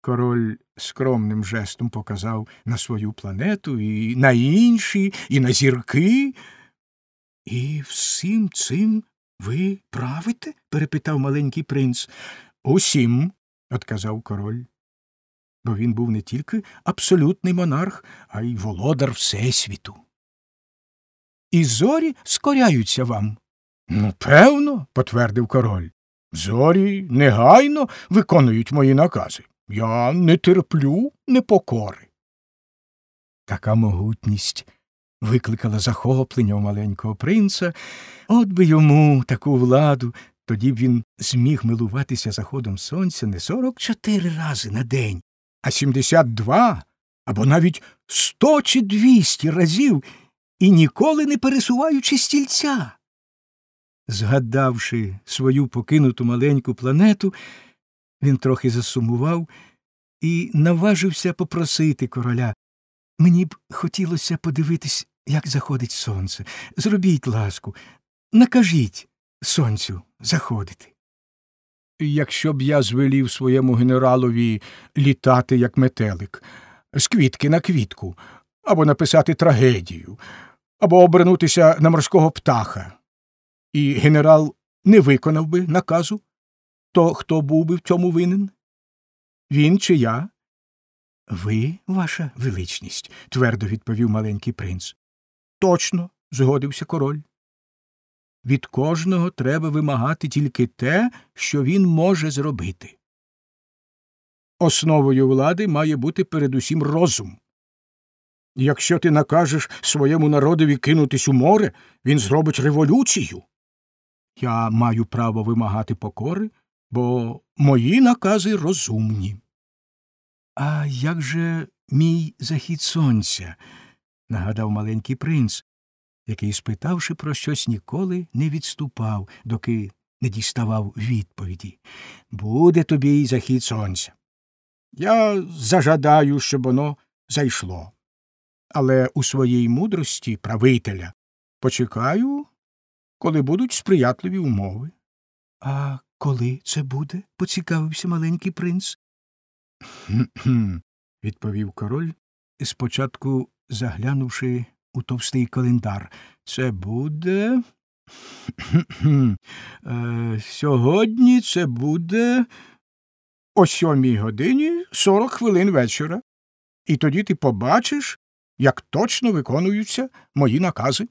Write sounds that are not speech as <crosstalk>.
Король скромним жестом показав на свою планету, і на інші, і на зірки. І всім цим ви правите? перепитав маленький принц. Усім, отказав король. Бо він був не тільки абсолютний монарх, а й володар Всесвіту. І зорі скоряються вам. Ну, певно, потвердив король. Зорі негайно виконують мої накази. Я не терплю непокори. Така могутність викликала захоплення у маленького принца. От би йому таку владу, тоді б він зміг милуватися заходом сонця не сорок чотири рази на день, а сімдесят два або навіть сто чи двісті разів і ніколи не пересуваючи стільця. Згадавши свою покинуту маленьку планету, він трохи засумував і наважився попросити короля. Мені б хотілося подивитись, як заходить сонце. Зробіть ласку, накажіть сонцю заходити. Якщо б я звелів своєму генералові літати, як метелик, з квітки на квітку, або написати трагедію, або обернутися на морського птаха, і генерал не виконав би наказу, то хто був би в цьому винен? Він чи я? Ви, ваша величність, твердо відповів маленький принц. Точно, згодився король. Від кожного треба вимагати тільки те, що він може зробити. Основою влади має бути передусім розум. Якщо ти накажеш своєму народові кинутись у море, він зробить революцію. Я маю право вимагати покори, бо мої накази розумні. А як же мій захід сонця? нагадав маленький принц, який, спитавши про щось, ніколи не відступав, доки не діставав відповіді. Буде тобі й захід сонця. Я зажадаю, щоб воно зайшло. Але у своїй мудрості правителя почекаю, коли будуть сприятливі умови. А коли це буде? поцікавився маленький принц. «Хм-хм», <clears throat> – відповів король, спочатку заглянувши у товстий календар. Це буде. <clears throat> Е, Сьогодні це буде о сьомій годині сорок хвилин вечора. І тоді ти побачиш, як точно виконуються мої накази.